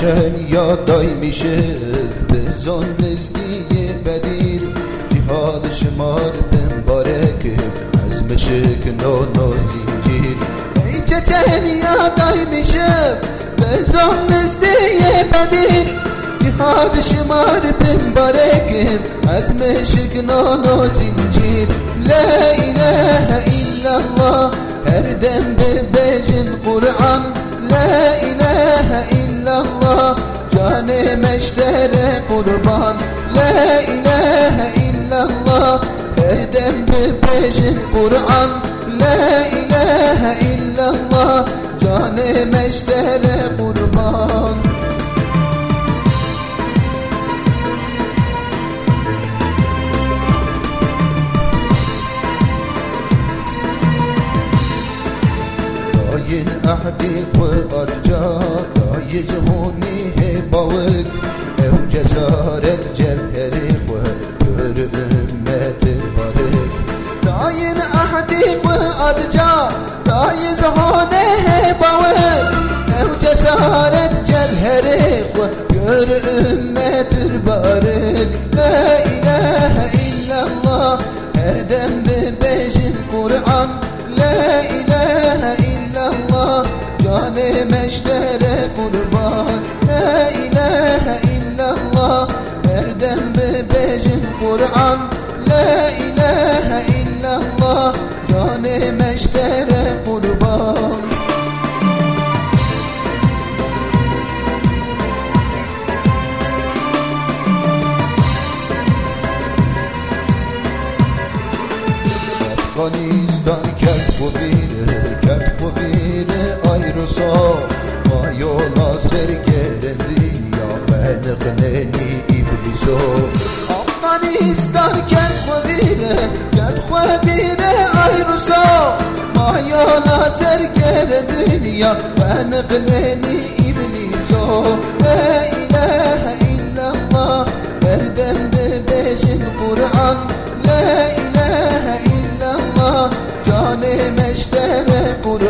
çeçen yadaymışız Biz on nezdiye bedir. Cihad şımar ben barek Ezmişik nono zincir. Ey çeçen yadaymışız Biz on nezdiye bedir. Cihad şımar ben barek Ezmişik nono zincir. La ilahe illallah Her dem bebecin Kur'an. La ilahe Cane meştere kurban La ilahe illallah Her dem peşin Kur'an La ilahe illallah Cane meştere kurban داين أحدي وأرجع دايز sağlık Ev cesaret cevheri Hür ümmeti barık Dayin ahdi bu arca Dayin zahane bavık Ev cesaret cevheri Hür ümmeti barık La ilahe illallah. Her dembi bejim Kur'an. La ilahe Kur'an La ilahe illallah Cane meştere kurban. Afganistan kert bu biri, kert bu biri ayrısa Ma yola sergeren dünya fenıkneni ibliso Afganistan kert bu biri, kert bu biri ayrısa Ma yola sergeren dünya fenıkneni ibliso. La ilahe illallah Verdem bebejin Kur'an. La ilahe illallah Cane meştere kurban La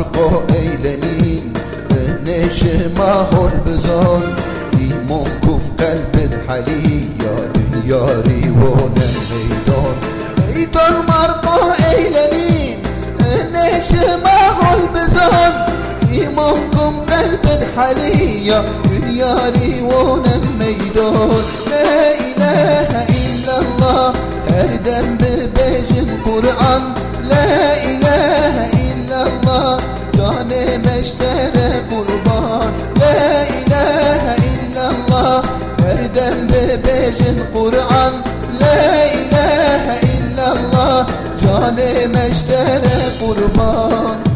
خرقو ايلنين بنش ما هو البزان يمونكم قلب الحلي يا دنيا ريوان الميدان ايدر مرقو ايلنين بنش ما هو البزان يمونكم قلب الحلي يا دنيا ريوان الميدان لا اله الا الله هر دم بيجي القران لا اله Her dem bebejin Kur'an La ilahe illallah. Cane meştere kurban